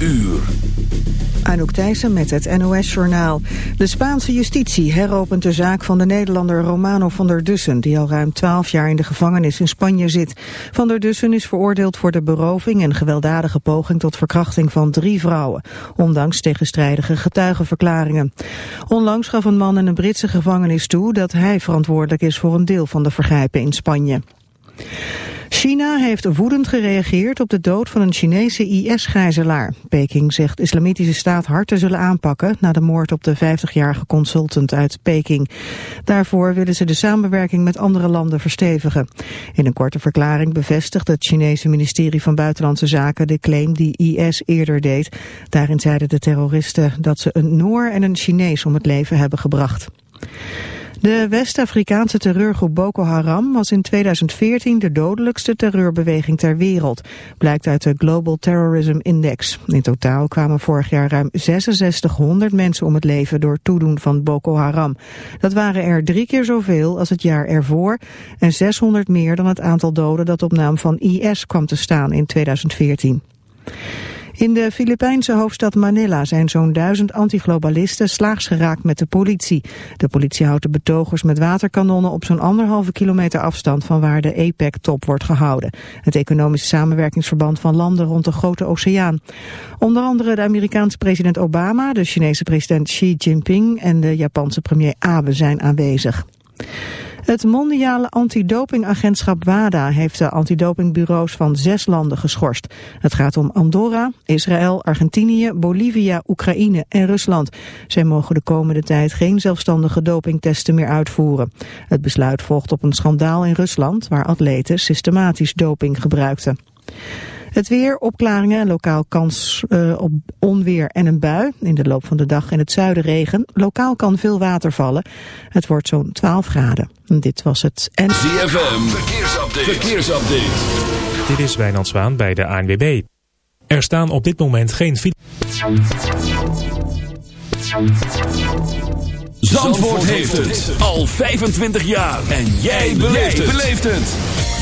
uur. Anouk Thijssen met het NOS-journaal. De Spaanse justitie heropent de zaak van de Nederlander Romano van der Dussen... die al ruim 12 jaar in de gevangenis in Spanje zit. Van der Dussen is veroordeeld voor de beroving en gewelddadige poging... tot verkrachting van drie vrouwen, ondanks tegenstrijdige getuigenverklaringen. Onlangs gaf een man in een Britse gevangenis toe... dat hij verantwoordelijk is voor een deel van de vergrijpen in Spanje. China heeft woedend gereageerd op de dood van een Chinese IS-gijzelaar. Peking zegt islamitische staat hard te zullen aanpakken... na de moord op de 50-jarige consultant uit Peking. Daarvoor willen ze de samenwerking met andere landen verstevigen. In een korte verklaring bevestigt het Chinese ministerie van Buitenlandse Zaken... de claim die IS eerder deed. Daarin zeiden de terroristen dat ze een Noor en een Chinees om het leven hebben gebracht. De West-Afrikaanse terreurgroep Boko Haram was in 2014 de dodelijkste terreurbeweging ter wereld, blijkt uit de Global Terrorism Index. In totaal kwamen vorig jaar ruim 6600 mensen om het leven door toedoen van Boko Haram. Dat waren er drie keer zoveel als het jaar ervoor en 600 meer dan het aantal doden dat op naam van IS kwam te staan in 2014. In de Filipijnse hoofdstad Manila zijn zo'n duizend antiglobalisten slaags geraakt met de politie. De politie houdt de betogers met waterkanonnen op zo'n anderhalve kilometer afstand van waar de APEC-top wordt gehouden. Het economische samenwerkingsverband van landen rond de grote oceaan. Onder andere de Amerikaanse president Obama, de Chinese president Xi Jinping en de Japanse premier Abe zijn aanwezig. Het mondiale antidopingagentschap WADA heeft de antidopingbureaus van zes landen geschorst. Het gaat om Andorra, Israël, Argentinië, Bolivia, Oekraïne en Rusland. Zij mogen de komende tijd geen zelfstandige dopingtesten meer uitvoeren. Het besluit volgt op een schandaal in Rusland waar atleten systematisch doping gebruikten. Het weer, opklaringen en lokaal kans uh, op onweer en een bui. In de loop van de dag in het zuiden regen. Lokaal kan veel water vallen. Het wordt zo'n 12 graden. En dit was het. En... ZFM, verkeersupdate. verkeersupdate. Dit is Wijnand Zwaan bij de ANWB. Er staan op dit moment geen Zandvoort heeft het al 25 jaar. En jij beleeft het.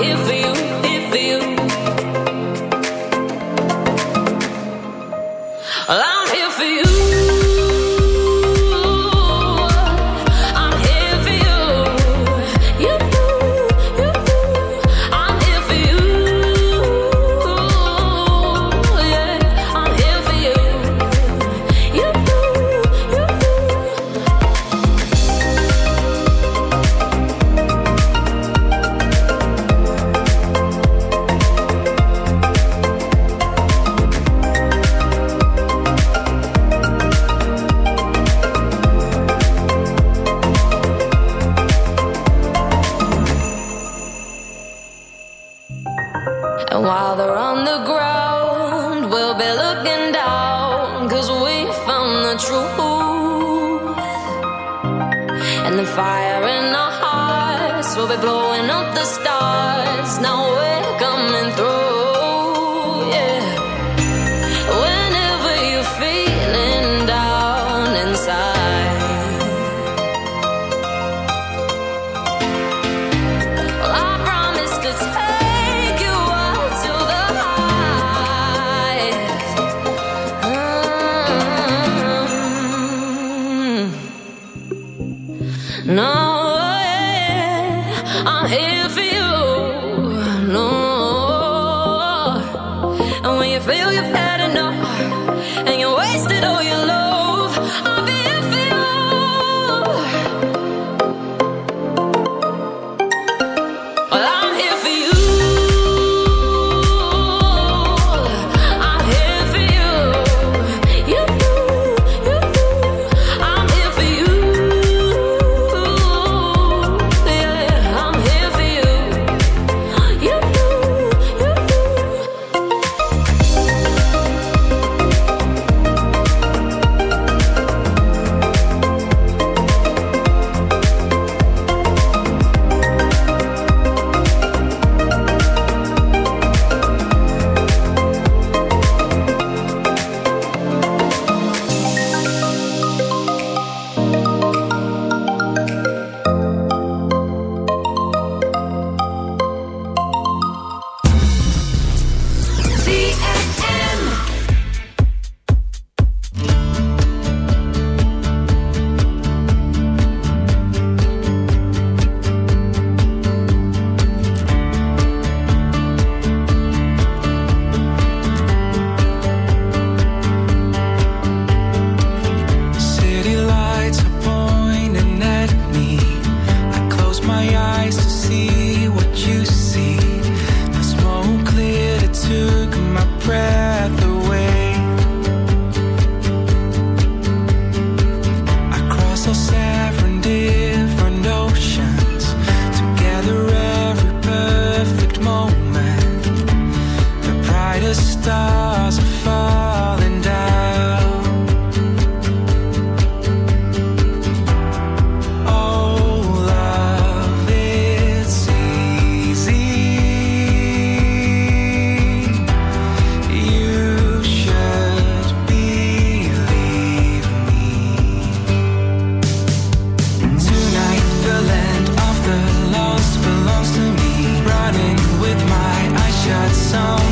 here for you. song.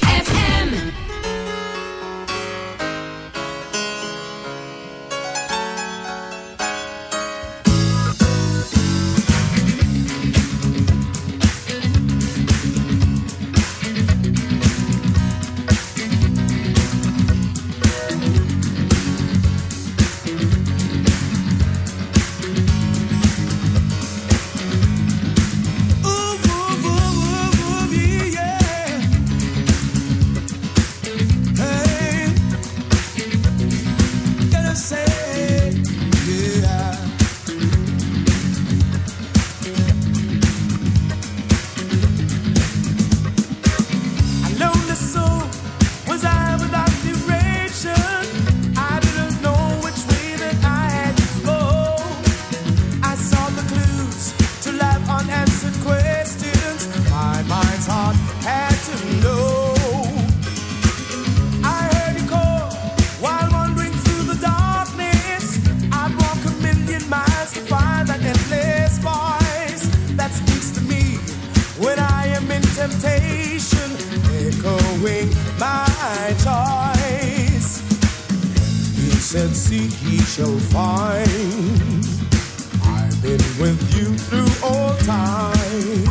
seek, shall find. I've been with you through all time.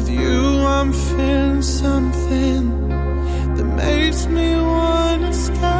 with you, I'm feeling something that makes me wanna stop.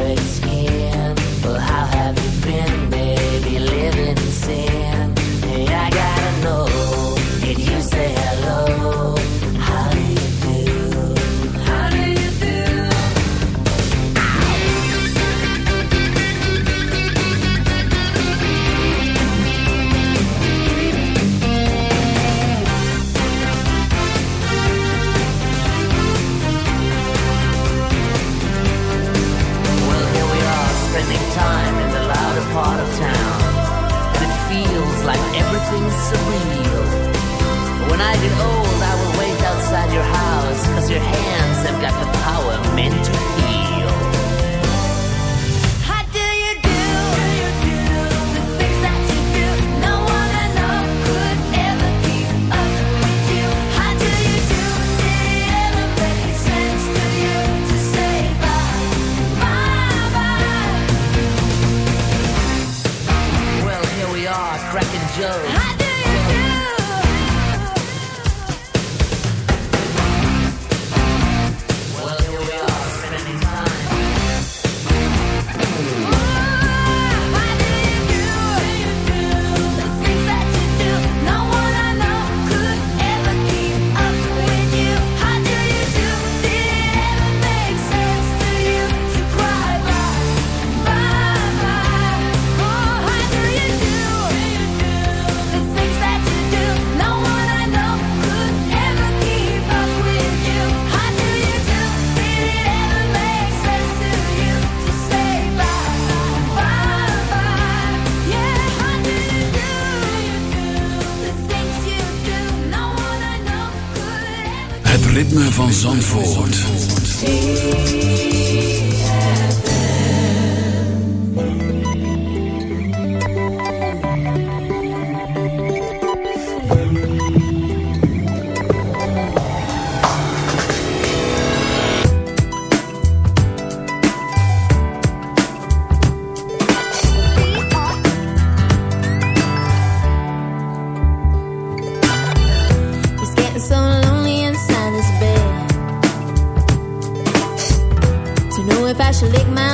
tricks to lick my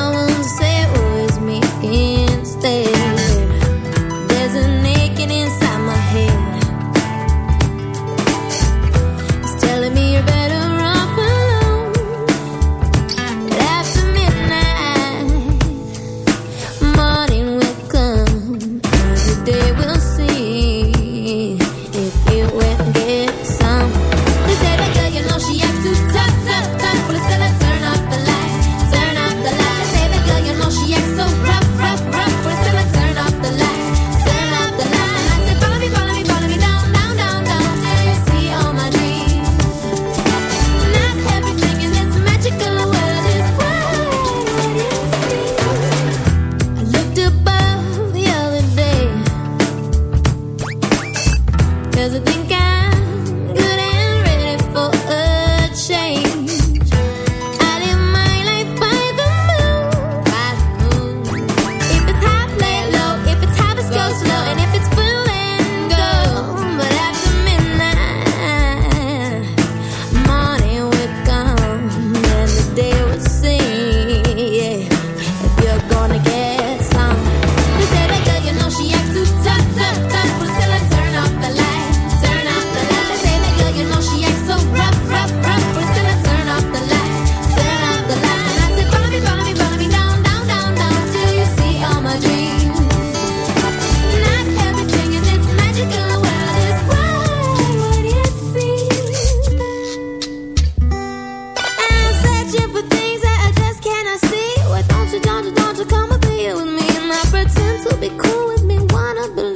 pretend to be cool with me, wanna believe.